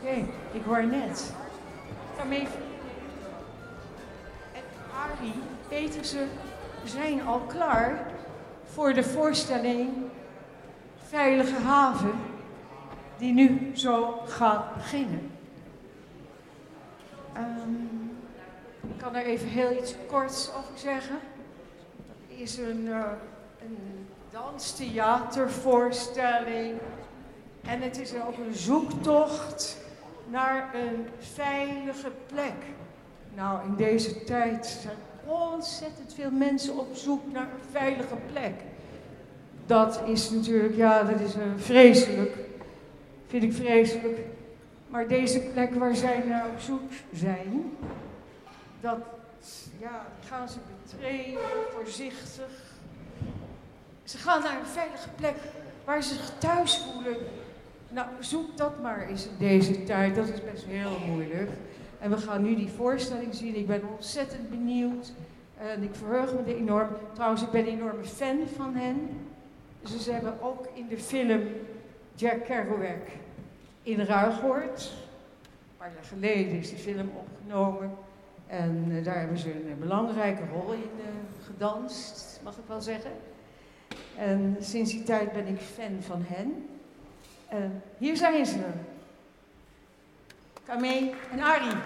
Oké, ik hoor net. Daarmee. En Arie Petersen zijn al klaar voor de voorstelling Veilige Haven, die nu zo gaat beginnen. Um, ik kan er even heel iets korts over zeggen. Dat is een, uh, een danstheatervoorstelling. En het is ook een zoektocht naar een veilige plek. Nou, in deze tijd zijn ontzettend veel mensen op zoek naar een veilige plek. Dat is natuurlijk, ja, dat is uh, vreselijk. Vind ik vreselijk. Maar deze plek waar zij naar op zoek zijn, dat ja, gaan ze betreden, voorzichtig. Ze gaan naar een veilige plek waar ze zich thuis voelen. Nou, zoek dat maar eens in deze tijd. Dat is best heel moeilijk. En we gaan nu die voorstelling zien. Ik ben ontzettend benieuwd. En ik verheug me er enorm. Trouwens, ik ben een enorme fan van hen. Ze hebben ook in de film Jack Kerouac in Ruigoord. Een paar jaar geleden is die film opgenomen. En uh, daar hebben ze een, belangrijke rol in uh, gedanst, mag ik wel zeggen. En sinds die tijd ben ik fan van hen. En hier zijn ze. Kamee en Arie.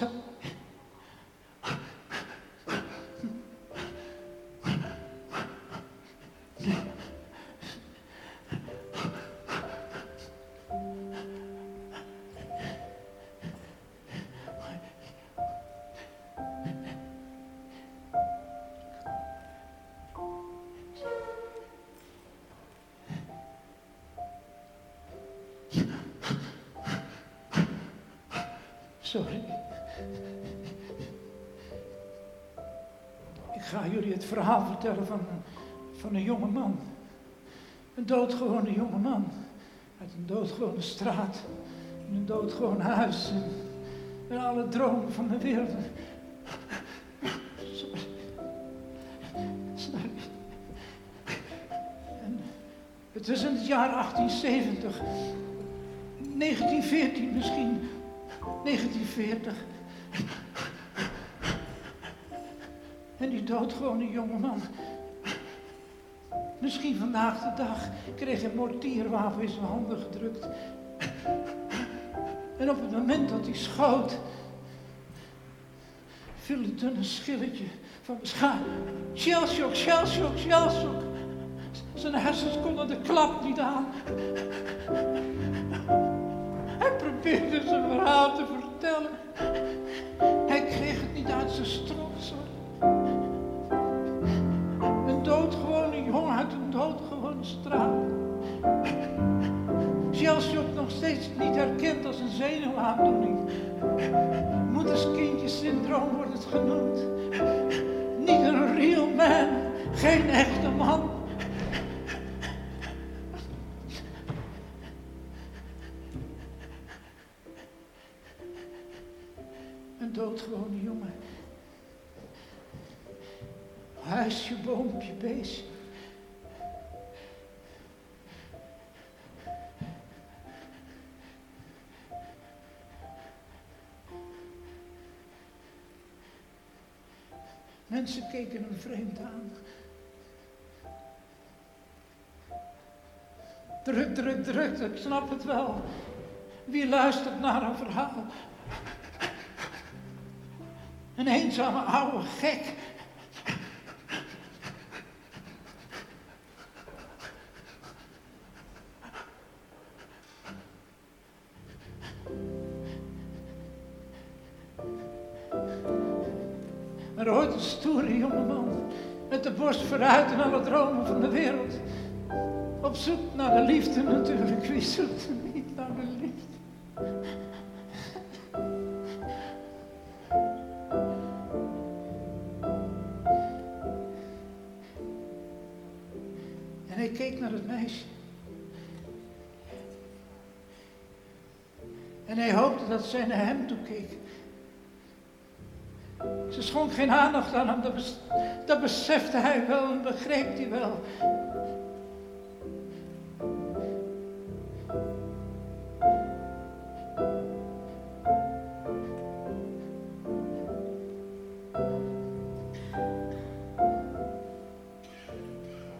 声。Sorry. Ik ga jullie het verhaal vertellen van, van een jonge man. Een doodgewone jonge man. Uit een doodgewone straat. In een doodgewoon huis. En, alle dromen van de wereld. Sorry. Het was in het jaar 1870. 1914 misschien. 1940. En die doodgewone jongeman. Misschien vandaag de dag kreeg een mortierwapen in zijn handen gedrukt. En op het moment dat hij schoot, viel het een schilletje van mijn schaar. Shellshock, shellshock, shellshock. Zijn hersens konden de klap niet aan. Hij probeerde zijn verhaal te vertellen. Straat. Sjelsjok nog steeds niet herkend als een zenuwaandoening. Moederskindjesyndroom wordt het genoemd. Niet een real man, geen echte man. Een doodgewone jongen. Huisje, boompje, beestje. Mensen keken hem vreemd aan. Druk, druk, druk, ik snap het wel. Wie luistert naar een verhaal? Een eenzame oude gek. Dromen van de wereld. Op zoek naar de liefde natuurlijk, wie zoekt niet naar de liefde? En hij keek naar het meisje. En hij hoopte dat zij naar hem toe keek. Ze schonk geen aandacht aan hem, dat, dat besefte hij wel en begreep hij wel.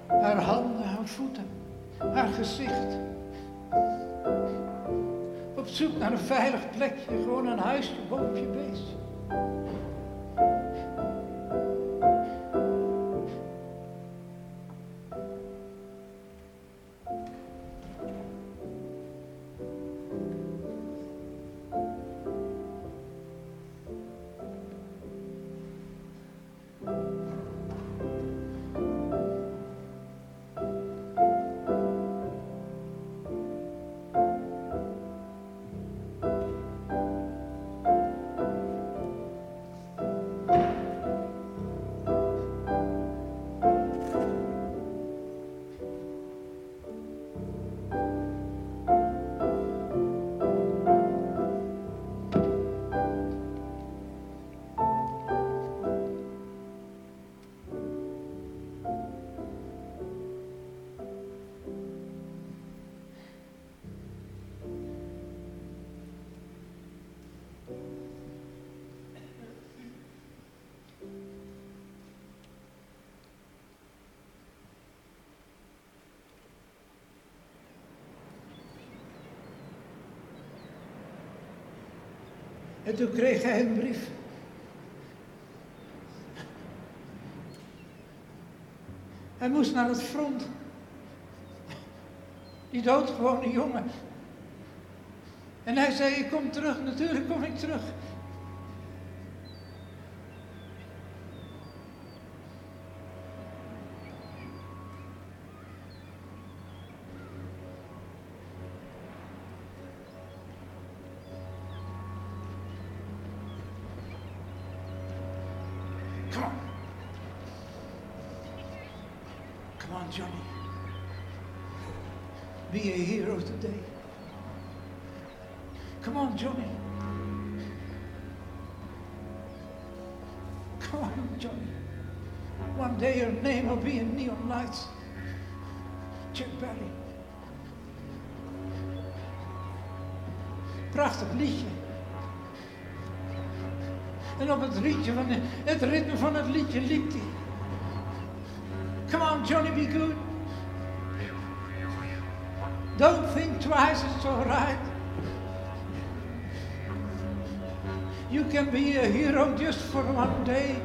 Haar handen, haar voeten, haar gezicht. Op zoek naar een veilig plekje, gewoon een huisje, boompje, beestje. En toen kreeg hij een brief. Hij moest naar het front. Die doodgewone jongen. En hij zei, ik kom terug, natuurlijk kom ik terug. from? Come on, Johnny. Be a hero today. Come on, Johnny. Come on, Johnny. One day your name will be in neon lights. Jim Berry. Prachtig liedje. En op het, liedje van het ritme van het liedje liep hij. Come on, Johnny, be good. Don't think twice, it's all right. You can be a hero just for one day.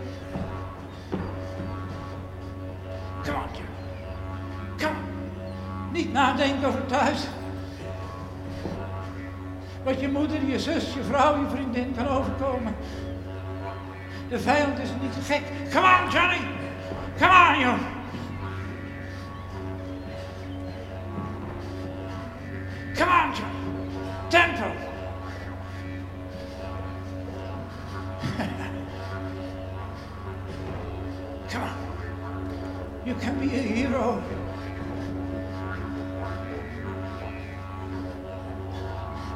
Come on, Johnny. Come on. Niet nadenken over thuis. Wat je moeder, je zus, je vrouw, je vriendin kan overkomen. De vijand is niet te gek. Come on, Johnny. Come on, you. Come on, Johnny. Tempo. Come on. You can be a hero.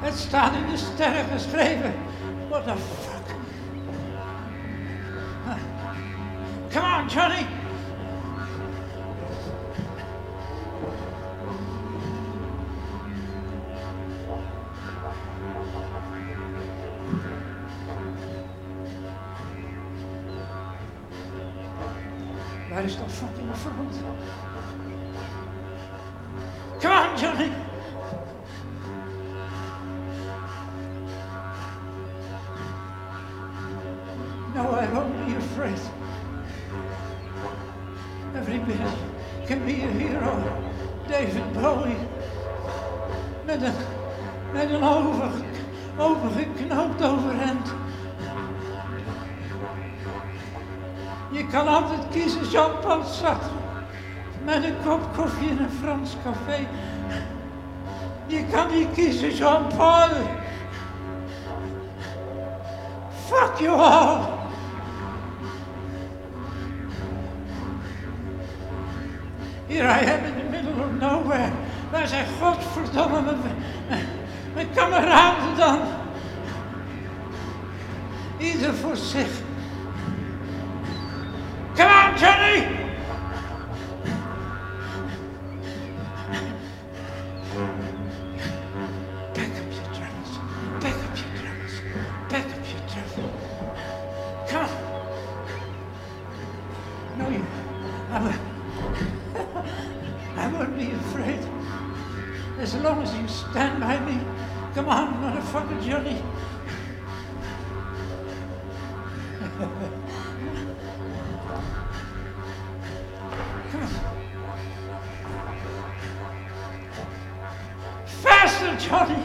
Het staat in de sterren geschreven. What the Johnny. Je kan altijd kiezen Jean-Paul Sartre. Met een kop koffie in een Frans café. Je kan niet kiezen Jean-Paul. Fuck you all. Here I am in the middle of nowhere. Waar zijn godverdomme mijn, mijn, mijn kameraden dan? Ieder voor zich. Come Johnny!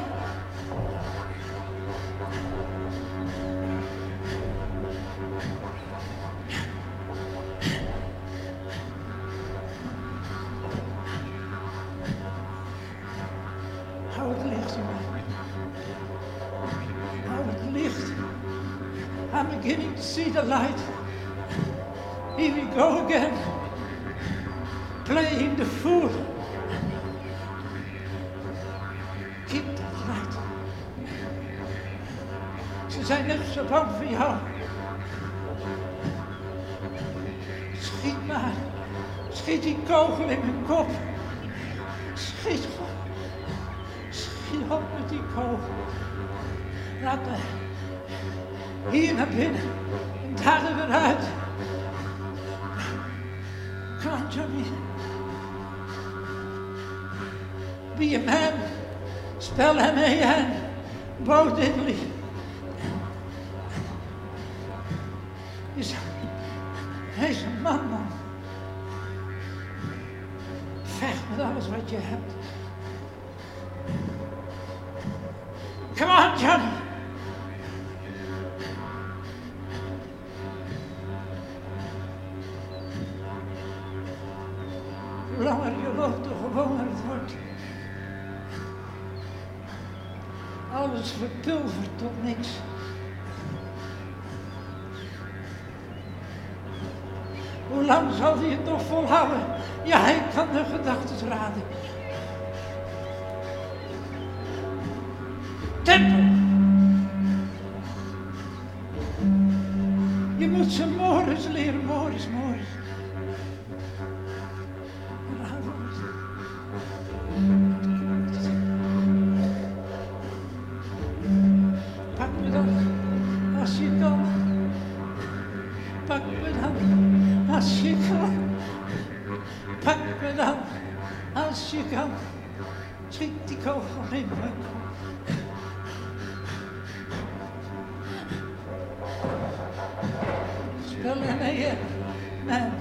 Licht. I'm beginning to see the light. Here we go again. Schiet maar. Schiet die kogel in mijn kop. Schiet op. Schiet op met die kogel. Laat me hier naar binnen en daar er weer uit. Come on, Johnny. Be a man. Spell M-A-N. Bo. Is, hij is een man, man. Vecht met alles wat je hebt. Come on, Johnny. Lang zal hij het nog volhouden? Ja, hij kan de gedachten raden. als je kan. Critico forever. Spelen med en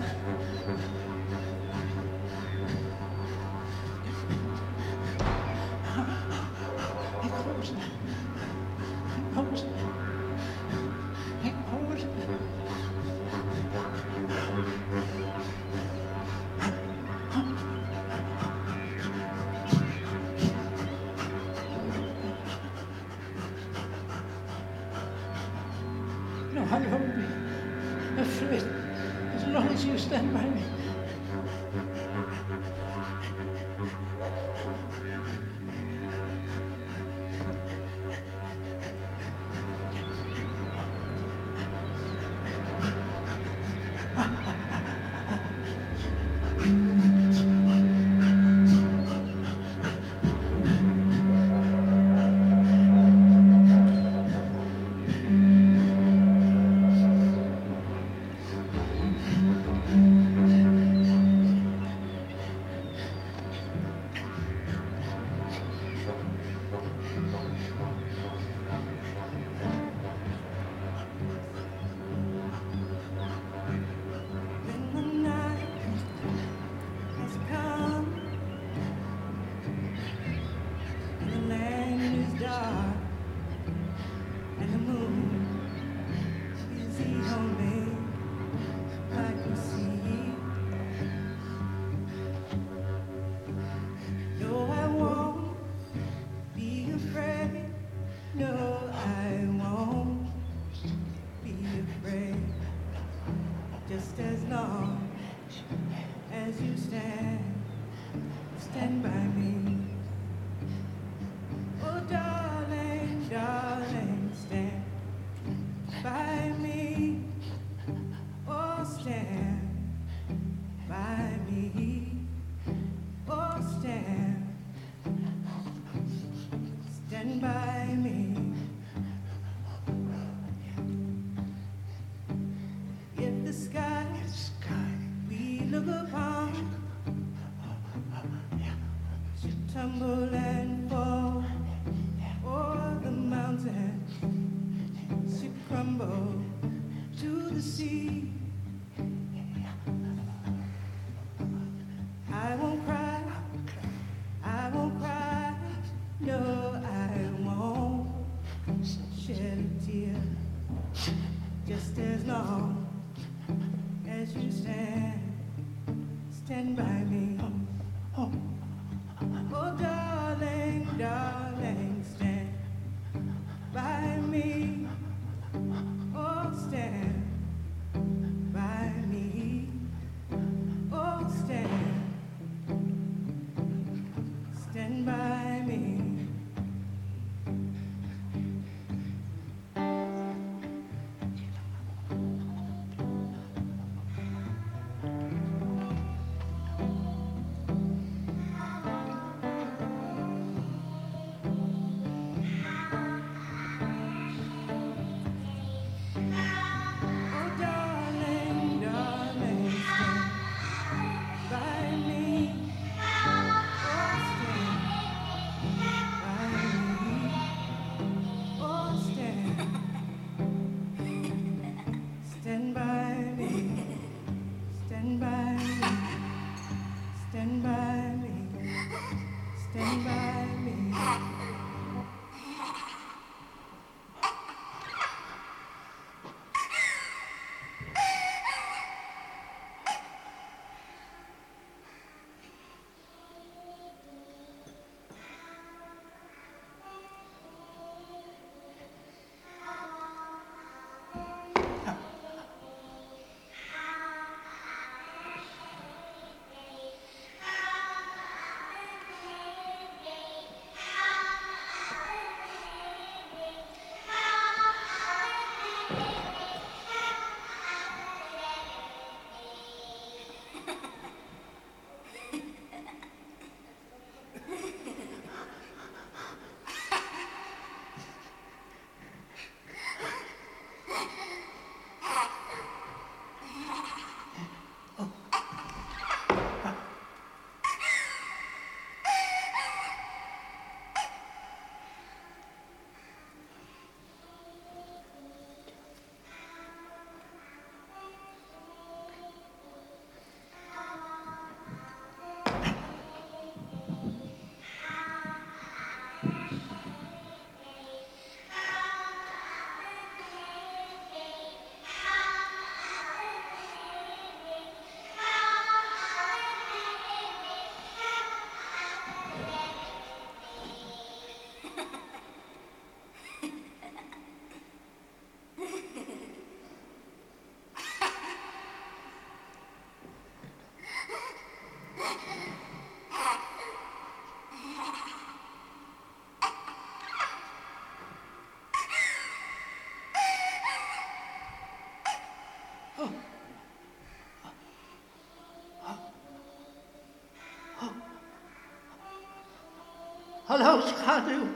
Hallo schaduw.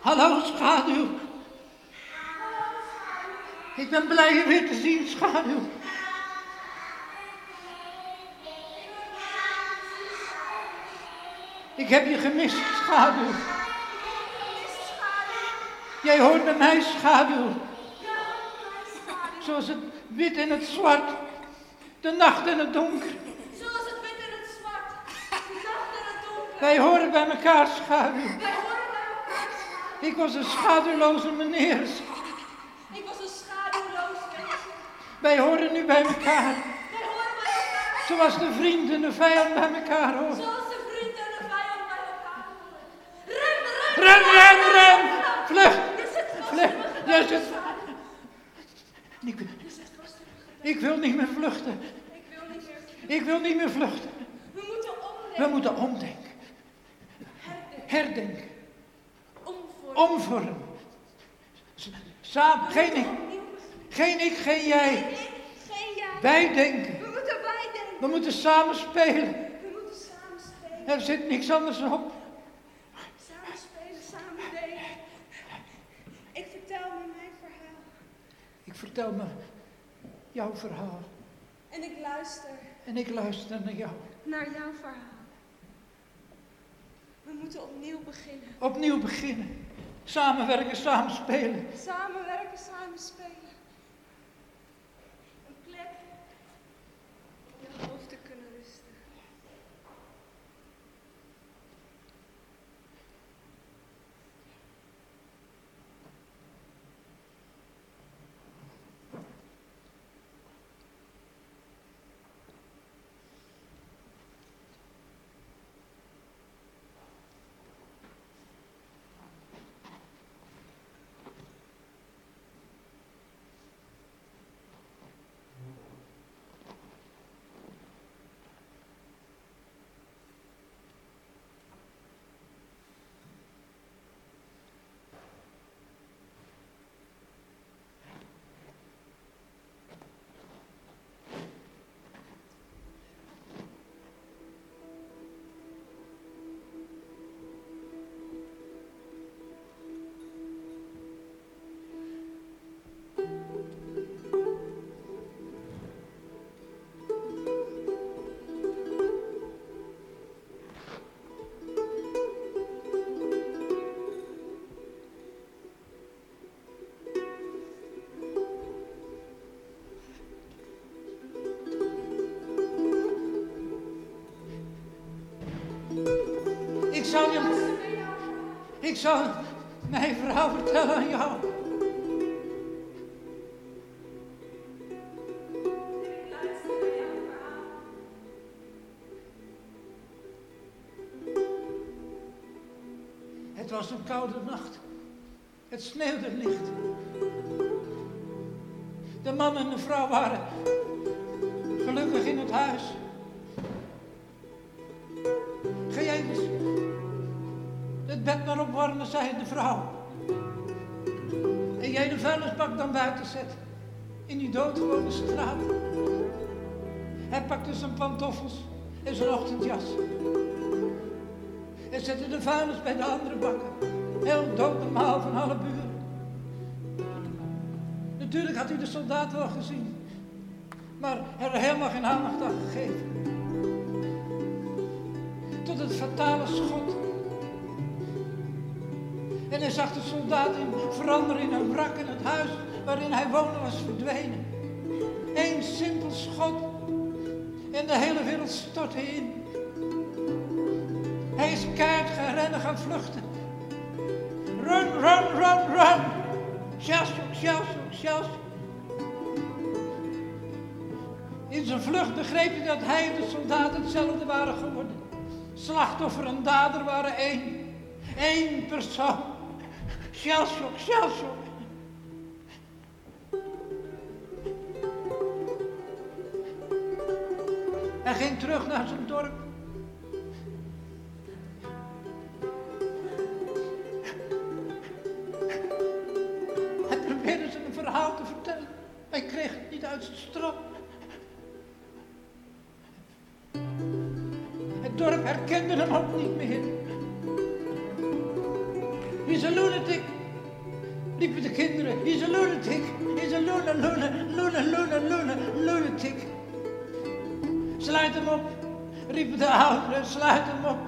Hallo schaduw. Ik ben blij je weer te zien, schaduw. Ik heb je gemist, schaduw. Jij hoort bij mij, schaduw. Zoals het wit en het zwart. De nacht en het donker. Zoals het wit en het zwart. De nacht en het donker. Wij horen bij elkaar, schaduw. Wij horen bij elkaar. Ik was een schaduwloze meneer. Ik was een schaduwloos mens. Wij horen nu bij elkaar. Wij horen bij elkaar. Zoals de vriend en de vijand bij elkaar horen. Zoals de vriend en de vijand bij elkaar horen. Ren, Ren, ren, ren, ren! Vlucht! Je zit vast Vlucht! in mijn Je gedachten. zit... Ik, wil niet meer vluchten. Ik wil niet meer. Ik wil niet meer vluchten. We moeten omdenken. We moeten omdenken. Herdenken. Omvormen. Omvormen. Samen. Geen ik. Geen ik, geen jij. Geen ik, geen jij. Wij denken. We moeten bijdenken. We moeten samen spelen. We moeten samen spelen. Er zit niks anders op. Samen spelen, samen delen. Ik vertel me mijn verhaal. Ik vertel me jouw verhaal. En ik luister En ik luister naar jou. naar jouw verhaal. We moeten opnieuw beginnen. Opnieuw beginnen. Samenwerken, samen spelen. Samenwerken, samen spelen. Zal je... Ik zal mijn verhaal vertellen aan jou. Het was een koude nacht. Het sneeuwde licht. De man en de vrouw waren gelukkig in het huis. Vrouw. En jij de vuilnisbak dan buiten zet. In die doodgewone straat. Hij pakte zijn pantoffels en zijn ochtendjas. En zette de vuilnis bij de andere bakken. Heel doodnormaal van alle buren. Natuurlijk had hij de soldaat wel gezien. Maar er helemaal geen aandacht aan gegeven. Tot het fatale schot. En zag de soldaat in, veranderen in een wrak en het huis waarin hij woonde was verdwenen. Eén simpel schot en de hele wereld stortte in. Hij is keihard gaan rennen, gaan vluchten. Run, run, run, run. Sjaalsjoek, sjaalsjoek, sjaalsjoek. In zijn vlucht begreep hij dat hij en de soldaat hetzelfde waren geworden. Slachtoffer en dader waren één. Eén persoon. Sjaalsjoek, sjaalsjoek. Hij ging terug naar zijn dorp. Hij probeerde zijn verhaal te vertellen. Hij kreeg het niet uit zijn strop. Het Het dorp herkende hem ook niet meer. He's a lunatic, riepen de kinderen. He's a lunatic, he's a luna, luna, luna, luna, luna, lunatic. Sluit hem op, riepen de ouderen, sluit hem op.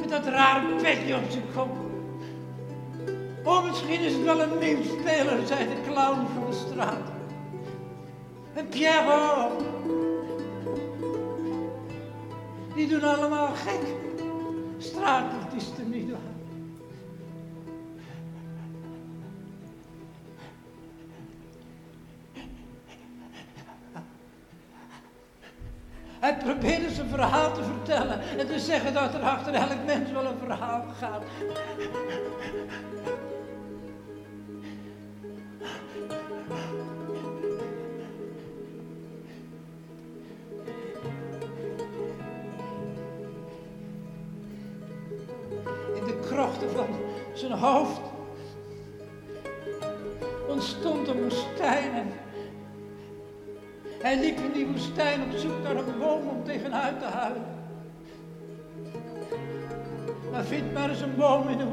Met dat rare petje op zijn kop. Oh, misschien is het wel een meme-speler, zei de clown van de straat. En Pierrot. Die doen allemaal gek. Straatartiesten niet verhaal te vertellen en te zeggen dat er achter elk mens wel een verhaal gaat.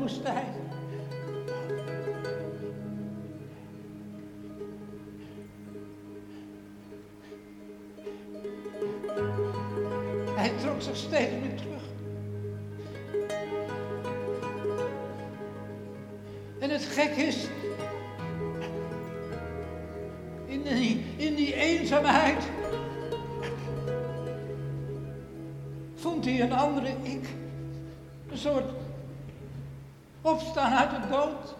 Woestijn. Hij trok zich steeds meer terug. En het gek is, in die, in die eenzaamheid dood.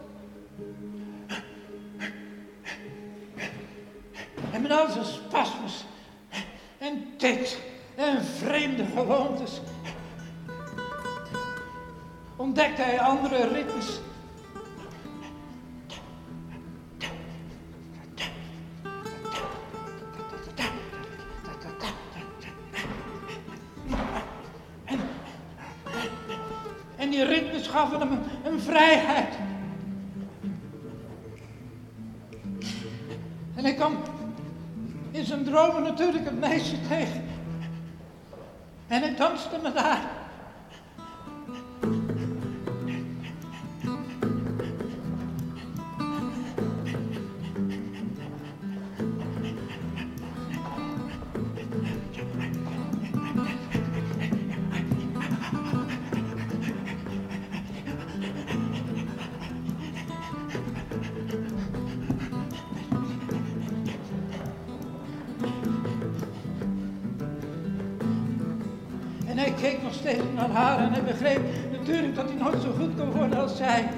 En met al zijn spasmes en tics en vreemde gewoontes ontdekte hij andere ritmes. En hij danste met haar. Begreep natuurlijk dat hij nooit zo goed kon worden als zij.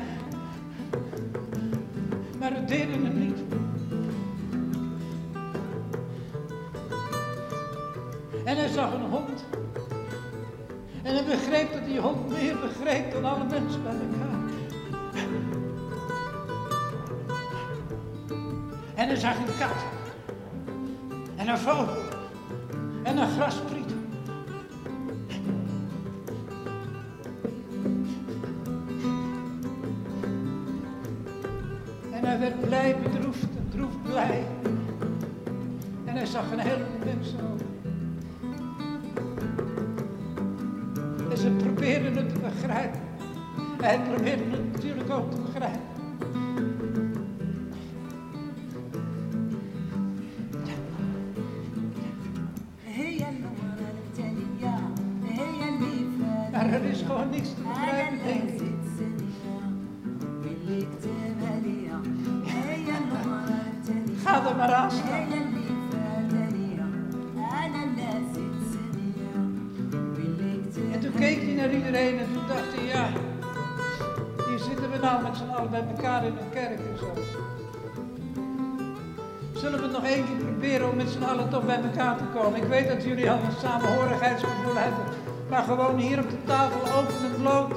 Maar het deed hem niet. En hij zag een hond. En hij begreep dat die hond meer begreep dan alle mensen bij elkaar. En hij zag een kat. En een vogel. En hij werd blij bedroefd en droef blij. En hij zag een heleboel mensen ook. En ze probeerden het te begrijpen. En hij probeerde het natuurlijk ook te begrijpen. in een kerk en zo. Zullen we het nog één keer proberen om met z'n allen toch bij elkaar te komen? Ik weet dat jullie al een samenhorigheidsgevoel hebben. Maar gewoon hier op de tafel open en bloot.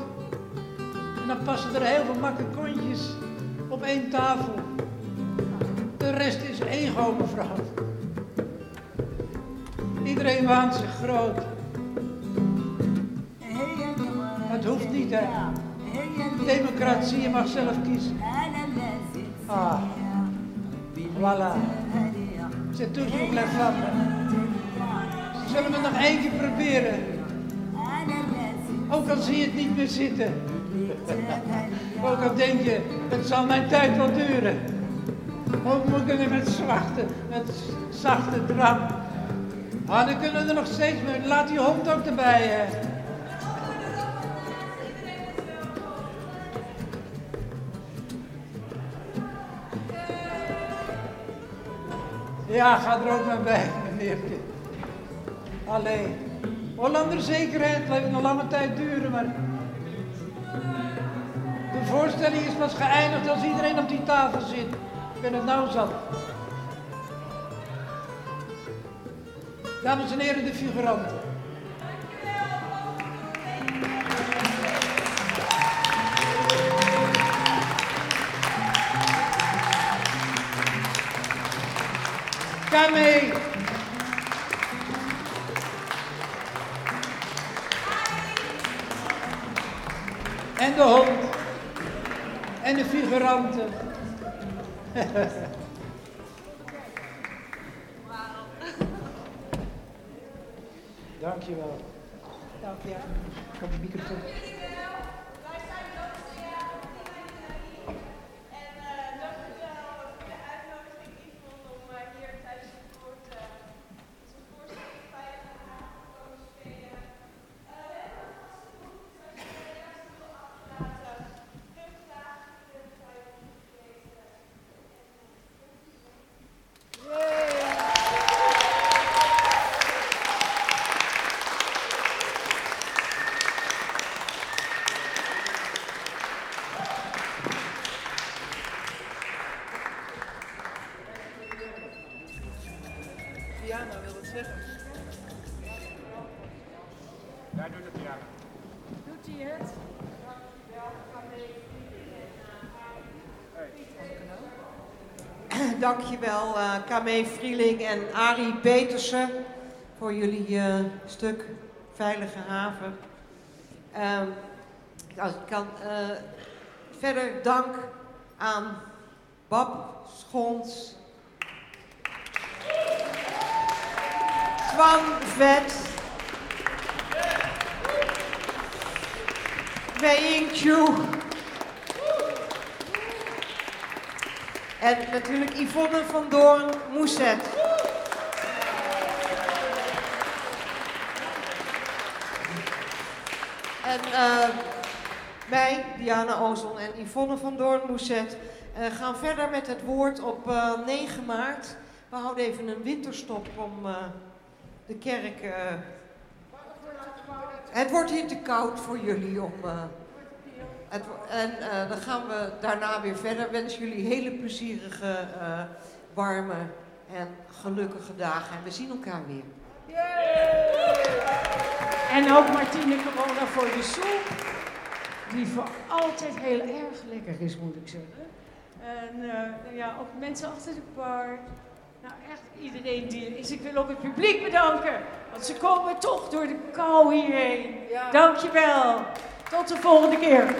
En dan passen er heel veel makke kontjes op één tafel. De rest is ego, mevrouw. Iedereen waant zich groot. Het hoeft niet, hè? Democratie, je mag zelf kiezen. Ah, voilà. C'est toujours la femme. Zullen we nog één keer proberen? Ook al zie je het niet meer zitten. Ook al denk je, het zal mijn tijd wel duren. Ook moet kunnen met zachte, met zachte drap. Ah, dan kunnen we er nog steeds mee. Laat die hond ook erbij. Hè. Ja, ga er ook maar bij, meneertje. Allee. Hollander zekerheid, het blijft nog lange tijd duren, maar... De voorstelling is pas geëindigd als iedereen op die tafel zit. Ik ben het nou zat. Dames en heren, de figuranten. Ga mee. En de hond. En de figuranten. Dankjewel. Dank je. Kom de microfoon. Daar doet het piano. Doet hij het? Dankjewel uh, Kamee Vrieling en Arie Petersen voor jullie eh, stuk Veilige Haven. Ehm, als ik kan, eh, verder dank aan Bab Schons, Twan Vet, Wei Chu. En natuurlijk Yvonne van Doorn Moeset. En eh, wij, Diana Ozel en Yvonne van Doorn Moeset, eh, gaan verder met het woord op eh, 9 maart. We houden even een winterstop om de kerk. Het wordt hier te koud voor jullie om. eh, het, en eh, dan gaan we daarna weer verder. Wens jullie hele plezierige, eh, warme en gelukkige dagen. En we zien elkaar weer. En ook Martine Corona voor de soep. Die voor altijd heel erg lekker is, moet ik zeggen. En ja, ook mensen achter de bar. Nou, echt iedereen die er is. Ik wil ook het publiek bedanken. Want ze komen toch door de kou hierheen. Dankjewel. Tot de volgende keer.